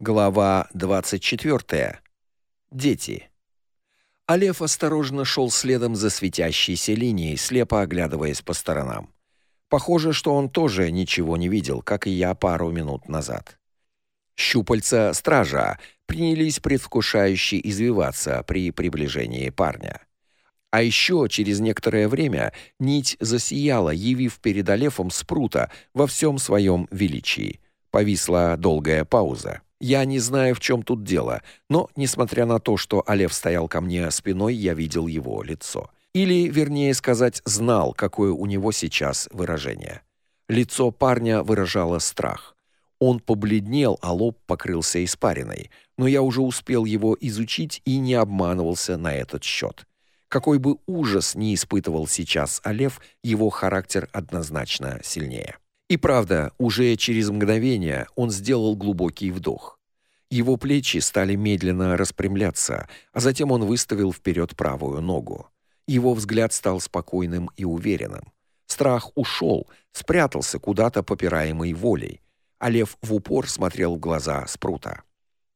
Глава 24. Дети. Алеф осторожно шел следом за светящейся линией, слепо оглядываясь по сторонам. Похоже, что он тоже ничего не видел, как и я пару минут назад. Щупальца стража принялись предвкушающе извиваться при приближении парня. А еще через некоторое время нить засияла, явив перед Алефом спрута во всем своем величии. Повисла долгая пауза. Я не знаю, в чем тут дело, но несмотря на то, что Алев стоял ко мне спиной, я видел его лицо. Или, вернее сказать, знал, какое у него сейчас выражение. Лицо парня выражало страх. Он побледнел, а лоб покрылся испариной, но я уже успел его изучить и не обманывался на этот счет. Какой бы ужас ни испытывал сейчас Алев, его характер однозначно сильнее. И правда, уже через мгновение он сделал глубокий вдох. Его плечи стали медленно распрямляться, а затем он выставил вперед правую ногу. Его взгляд стал спокойным и уверенным. Страх ушел, спрятался куда-то попираемый волей. А лев в упор смотрел в глаза Спрута.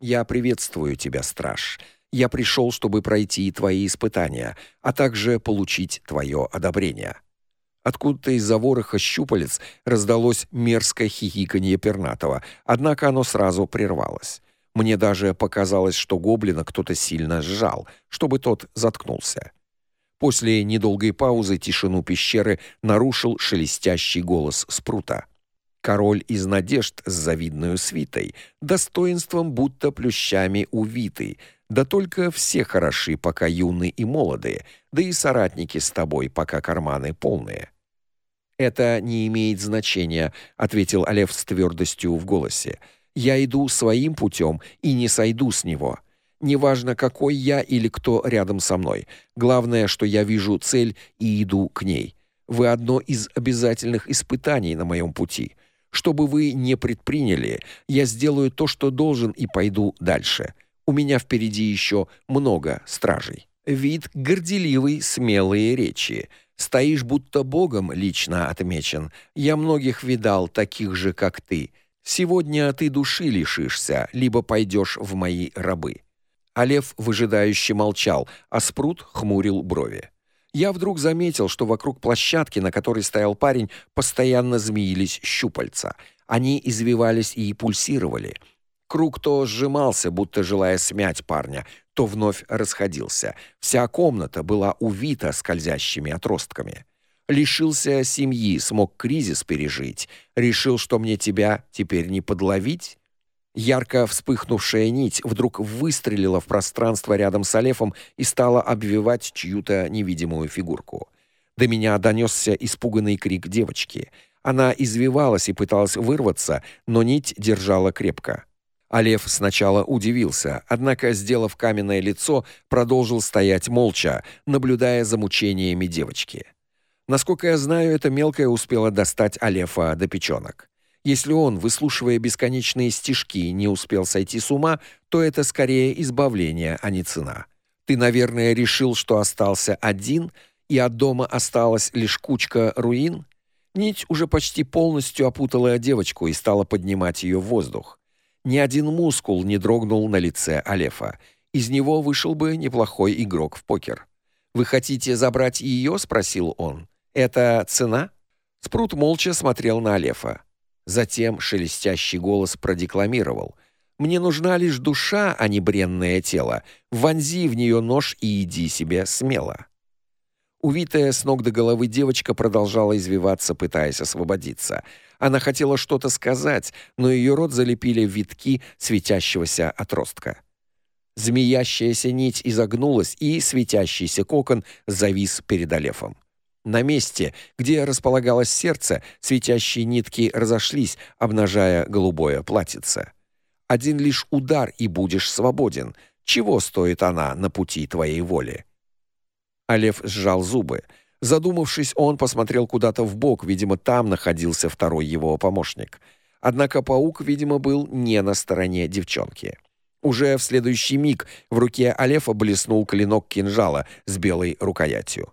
«Я приветствую тебя, страж. Я пришел, чтобы пройти твои испытания, а также получить твое одобрение». Откуда-то из-за вороха щупалец раздалось мерзкое хихиканье пернатого, однако оно сразу прервалось. Мне даже показалось, что гоблина кто-то сильно сжал, чтобы тот заткнулся. После недолгой паузы тишину пещеры нарушил шелестящий голос Спрута. Король из надежд с завидной свитой, достоинством будто плющами увитый, да только все хороши, пока юны и молодые, да и соратники с тобой, пока карманы полные. Это не имеет значения, ответил Алев с твердостью в голосе. Я иду своим путем и не сойду с него. Неважно, какой я или кто рядом со мной. Главное, что я вижу цель и иду к ней. Вы одно из обязательных испытаний на моем пути. Что бы вы ни предприняли, я сделаю то, что должен и пойду дальше. У меня впереди еще много стражей. Вид горделивый, смелые речи. Стоишь будто богом лично отмечен. Я многих видал таких же, как ты. Сегодня ты души лишишься, либо пойдешь в мои рабы. А лев выжидающе молчал, а спрут хмурил брови. Я вдруг заметил, что вокруг площадки, на которой стоял парень, постоянно змеились щупальца. Они извивались и пульсировали. Круг то сжимался, будто желая смять парня, то вновь расходился. Вся комната была увита скользящими отростками. Лишился семьи, смог кризис пережить, решил, что мне тебя теперь не подловить. Ярко вспыхнувшая нить вдруг выстрелила в пространство рядом с Алефом и стала обвивать чью-то невидимую фигурку. До меня донесся испуганный крик девочки. Она извивалась и пыталась вырваться, но нить держала крепко. Алев сначала удивился, однако, сделав каменное лицо, продолжил стоять молча, наблюдая за мучениями девочки. Насколько я знаю, эта мелкая успела достать Алефа до печёнок. Если он, выслушивая бесконечные стишки, не успел сойти с ума, то это скорее избавление, а не цена. Ты, наверное, решил, что остался один, и от дома осталась лишь кучка руин? Нить уже почти полностью опутала девочку и стала поднимать ее в воздух. Ни один мускул не дрогнул на лице Алефа. Из него вышел бы неплохой игрок в покер. Вы хотите забрать ее?» — спросил он. Это цена? Спрут молча смотрел на Алефа. Затем шелестящий голос продекламировал: "Мне нужна лишь душа, а не бренное тело. Вонзи в нее нож и иди себе смело". Увитая с ног до головы девочка продолжала извиваться, пытаясь освободиться. Она хотела что-то сказать, но ее рот залепили витки светящегося отростка. Змеящаяся нить изогнулась, и светящийся кокон завис перед Алефом. На месте, где располагалось сердце, светящие нитки разошлись, обнажая голубое платьице. Один лишь удар и будешь свободен. Чего стоит она на пути твоей воли? Алев сжал зубы. Задумавшись, он посмотрел куда-то в бок, видимо, там находился второй его помощник. Однако паук, видимо, был не на стороне девчонки. Уже в следующий миг в руке Алефа блеснул клинок кинжала с белой рукоятью.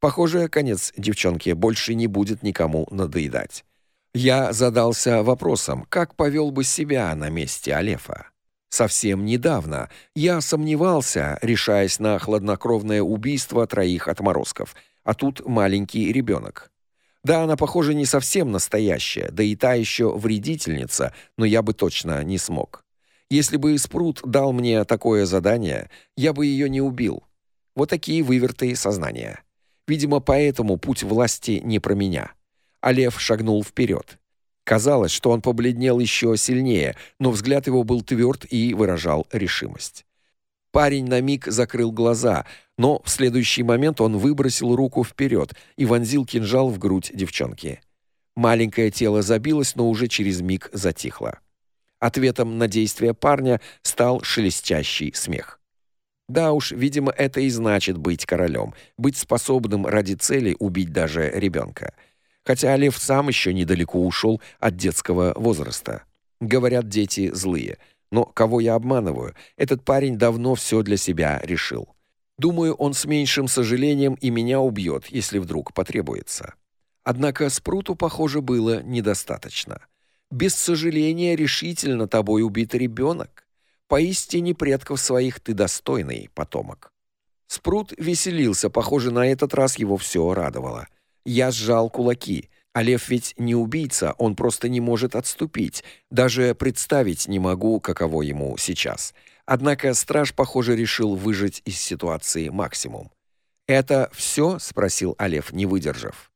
Похоже, конец девчонке больше не будет никому надоедать. Я задался вопросом, как повел бы себя на месте Алефа. Совсем недавно я сомневался, решаясь на хладнокровное убийство троих отморозков, а тут маленький ребенок. Да, она, похоже, не совсем настоящая, да и та еще вредительница, но я бы точно не смог. Если бы Спрут дал мне такое задание, я бы ее не убил. Вот такие вывертые сознания. Видимо, поэтому путь власти не про меня. А шагнул вперед. Казалось, что он побледнел еще сильнее, но взгляд его был тверд и выражал решимость. Парень на миг закрыл глаза, но в следующий момент он выбросил руку вперед и вонзил кинжал в грудь девчонки. Маленькое тело забилось, но уже через миг затихло. Ответом на действие парня стал шелестящий смех. Да уж, видимо, это и значит быть королем, быть способным ради цели убить даже ребенка. Хотя Лев сам еще недалеко ушел от детского возраста. Говорят, дети злые. Но кого я обманываю? Этот парень давно все для себя решил. Думаю, он с меньшим сожалением и меня убьет, если вдруг потребуется. Однако Спруту, похоже, было недостаточно. Без сожаления решительно тобой убит ребенок. Поистине предков своих ты достойный потомок. Спрут веселился, похоже, на этот раз его все радовало. Я сжал кулаки. А ведь не убийца, он просто не может отступить. Даже представить не могу, каково ему сейчас. Однако страж, похоже, решил выжать из ситуации максимум. «Это все?» — спросил Алев, не выдержав.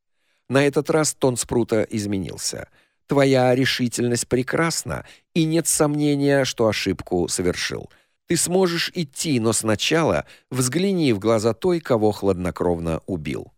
На этот раз тон Спрута изменился. «Твоя решительность прекрасна, и нет сомнения, что ошибку совершил. Ты сможешь идти, но сначала взгляни в глаза той, кого хладнокровно убил».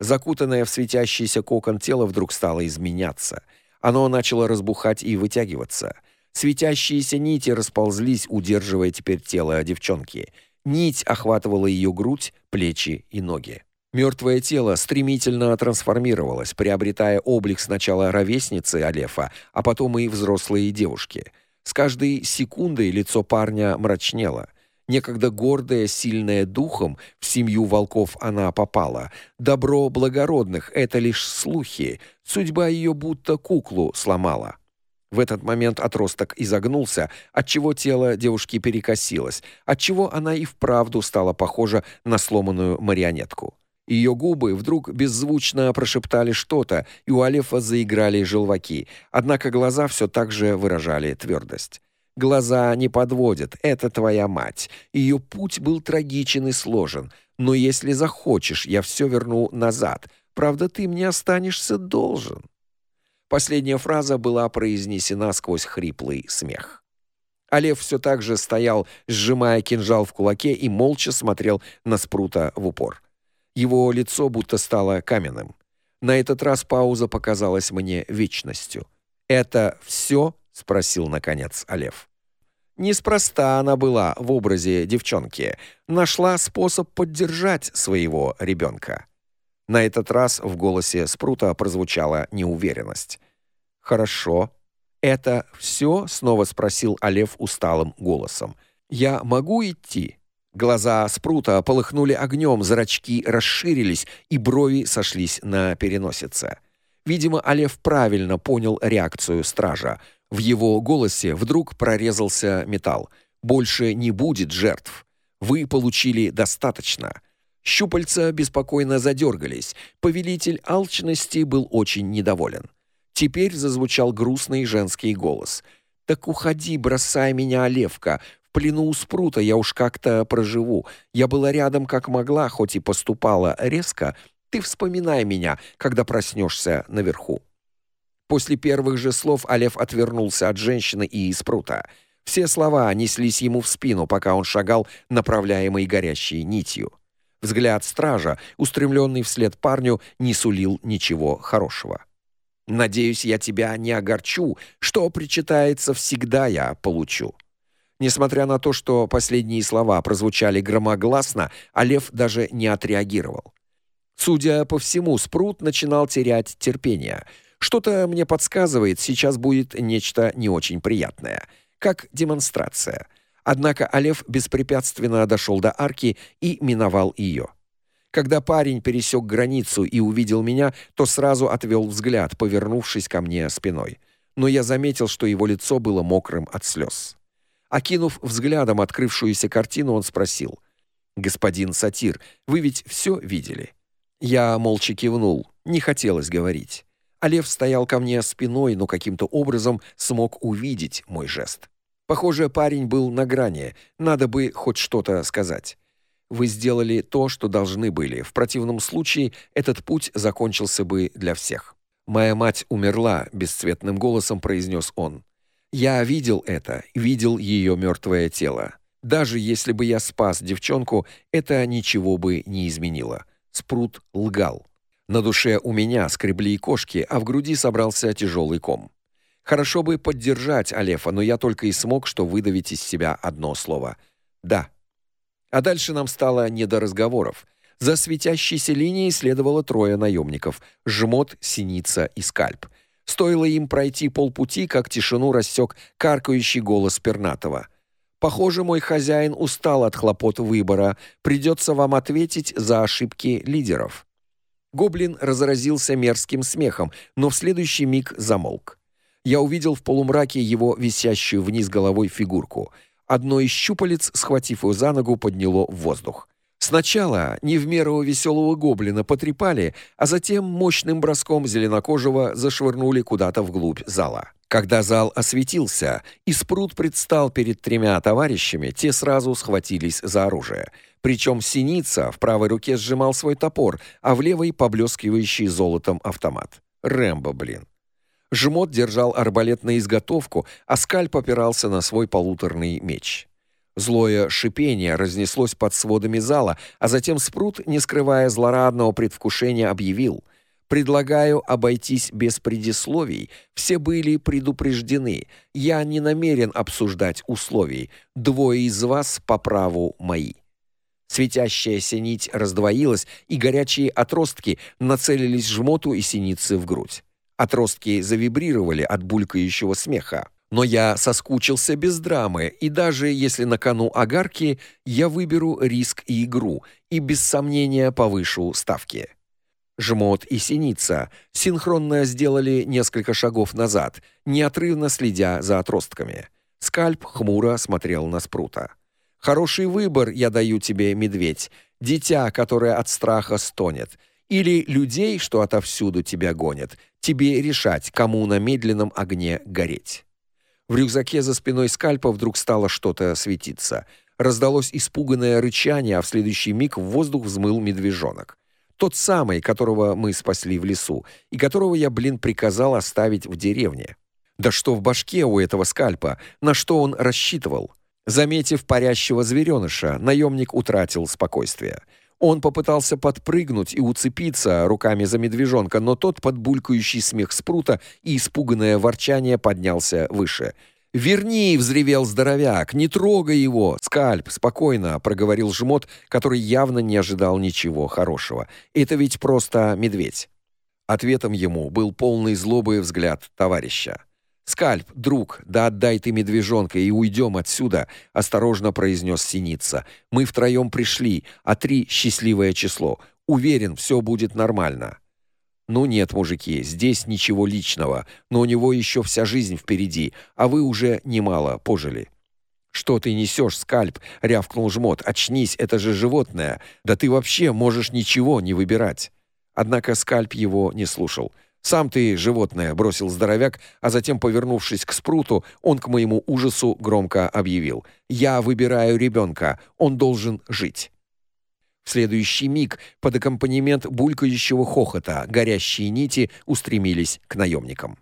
Закутанное в светящийся кокон тело вдруг стало изменяться. Оно начало разбухать и вытягиваться. Светящиеся нити расползлись, удерживая теперь тело девчонки. Нить охватывала ее грудь, плечи и ноги. Мертвое тело стремительно трансформировалось, приобретая облик сначала ровесницы Алефа, а потом и взрослой девушки. С каждой секундой лицо парня мрачнело. Некогда гордая, сильная духом, в семью волков она попала. Добро благородных это лишь слухи. Судьба ее будто куклу сломала. В этот момент отросток изогнулся, отчего тело девушки перекосилось, отчего она и вправду стала похожа на сломанную марионетку. Ее губы вдруг беззвучно прошептали что-то, и у Алефа заиграли желваки, однако глаза все так же выражали твердость. Глаза не подводят, это твоя мать. Ее путь был трагичен и сложен, но если захочешь, я все верну назад. Правда, ты мне останешься должен. Последняя фраза была произнесена сквозь хриплый смех. Алев все так же стоял, сжимая кинжал в кулаке и молча смотрел на Спрута в упор. Его лицо будто стало каменным. На этот раз пауза показалась мне вечностью. Это все спросил наконец Алев. Неспроста она была в образе девчонки, нашла способ поддержать своего ребенка. На этот раз в голосе Спрута прозвучала неуверенность. Хорошо. Это все? снова спросил Алев усталым голосом. Я могу идти? Глаза Спрута полыхнули огнем, зрачки расширились, и брови сошлись на переносице. Видимо, Алев правильно понял реакцию стража. В его голосе вдруг прорезался металл. Больше не будет жертв. Вы получили достаточно. Щупальца беспокойно задергались. Повелитель алчности был очень недоволен. Теперь зазвучал грустный женский голос. Так уходи, бросай меня, Олевка. В плену у спрута я уж как-то проживу. Я была рядом как могла, хоть и поступала резко. Ты вспоминай меня, когда проснешься наверху. После первых же слов Алев отвернулся от женщины и из прута. Все слова неслись ему в спину, пока он шагал, направляемый горящей нитью. Взгляд стража, устремленный вслед парню, не сулил ничего хорошего. Надеюсь, я тебя не огорчу, что причитается всегда я получу. Несмотря на то, что последние слова прозвучали громогласно, Алев даже не отреагировал. Судя по всему, Спрут начинал терять терпение. Что-то мне подсказывает, сейчас будет нечто не очень приятное, как демонстрация. Однако Алев беспрепятственно дошел до арки и миновал ее. Когда парень пересек границу и увидел меня, то сразу отвел взгляд, повернувшись ко мне спиной. Но я заметил, что его лицо было мокрым от слез. Окинув взглядом открывшуюся картину, он спросил: "Господин сатир, вы ведь все видели?" Я молча кивнул, не хотелось говорить. А стоял ко мне спиной, но каким-то образом смог увидеть мой жест. Похоже, парень был на грани, надо бы хоть что-то сказать. Вы сделали то, что должны были. В противном случае этот путь закончился бы для всех. Моя мать умерла, бесцветным голосом произнес он. Я видел это, видел ее мертвое тело. Даже если бы я спас девчонку, это ничего бы не изменило. Спрут лгал. На душе у меня скребли кошки, а в груди собрался тяжелый ком. Хорошо бы поддержать Алефа, но я только и смог что выдавить из себя одно слово: "Да". А дальше нам стало не до разговоров. За светящейся линией следовало трое наемников: Жмот, Синица и Скальп. Стоило им пройти полпути, как тишину рассек каркающий голос Пернатова. Похоже, мой хозяин устал от хлопот выбора. Придется вам ответить за ошибки лидеров. Гоблин разразился мерзким смехом, но в следующий миг замолк. Я увидел в полумраке его висящую вниз головой фигурку. Одно из щупалец, схватив его за ногу, подняло в воздух. Сначала не в меру веселого гоблина потрепали, а затем мощным броском зеленокожего зашвырнули куда-то вглубь зала. Когда зал осветился и спрут предстал перед тремя товарищами, те сразу схватились за оружие. Причем Синица в правой руке сжимал свой топор, а в левой поблескивающий золотом автомат. Рэмбо, блин. Жмот держал арбалет на изготовку, а скальп опирался на свой полуторный меч. Злое шипение разнеслось под сводами зала, а затем Спрут, не скрывая злорадного предвкушения, объявил — Предлагаю обойтись без предисловий. Все были предупреждены. Я не намерен обсуждать условий. Двое из вас по праву мои. Светящаяся нить раздвоилась, и горячие отростки нацелились жмоту и синице в грудь. Отростки завибрировали от булькающего смеха. Но я соскучился без драмы, и даже если на кону огарки, я выберу риск и игру, и без сомнения повышу ставки. Жмот и Синица синхронно сделали несколько шагов назад, неотрывно следя за отростками. Скальп хмуро смотрел на Спрута. Хороший выбор я даю тебе, медведь, дитя, которое от страха стонет, или людей, что отовсюду тебя гонят. Тебе решать, кому на медленном огне гореть. В рюкзаке за спиной скальпа вдруг стало что-то светиться. Раздалось испуганное рычание, а в следующий миг в воздух взмыл медвежонок. Тот самый, которого мы спасли в лесу, и которого я, блин, приказал оставить в деревне. Да что в башке у этого скальпа? На что он рассчитывал? Заметив парящего звереныша, наемник утратил спокойствие. Он попытался подпрыгнуть и уцепиться руками за медвежонка, но тот под булькающий смех спрута и испуганное ворчание поднялся выше — «Верни!» — взревел здоровяк. «Не трогай его!» «Скальп, спокойно!» — проговорил жмот, который явно не ожидал ничего хорошего. «Это ведь просто медведь!» Ответом ему был полный злобы взгляд товарища. «Скальп, друг, да отдай ты медвежонка и уйдем отсюда», — осторожно произнес Синица. «Мы втроем пришли, а три — счастливое число. Уверен, все будет нормально». Ну нет, мужики, здесь ничего личного, но у него еще вся жизнь впереди, а вы уже немало пожили. Что ты несешь, скальп? рявкнул жмот. Очнись, это же животное. Да ты вообще можешь ничего не выбирать. Однако скальп его не слушал. Сам ты животное, бросил здоровяк, а затем, повернувшись к спруту, он к моему ужасу громко объявил: "Я выбираю ребенка, он должен жить". В следующий миг под аккомпанемент булькающего хохота горящие нити устремились к наемникам.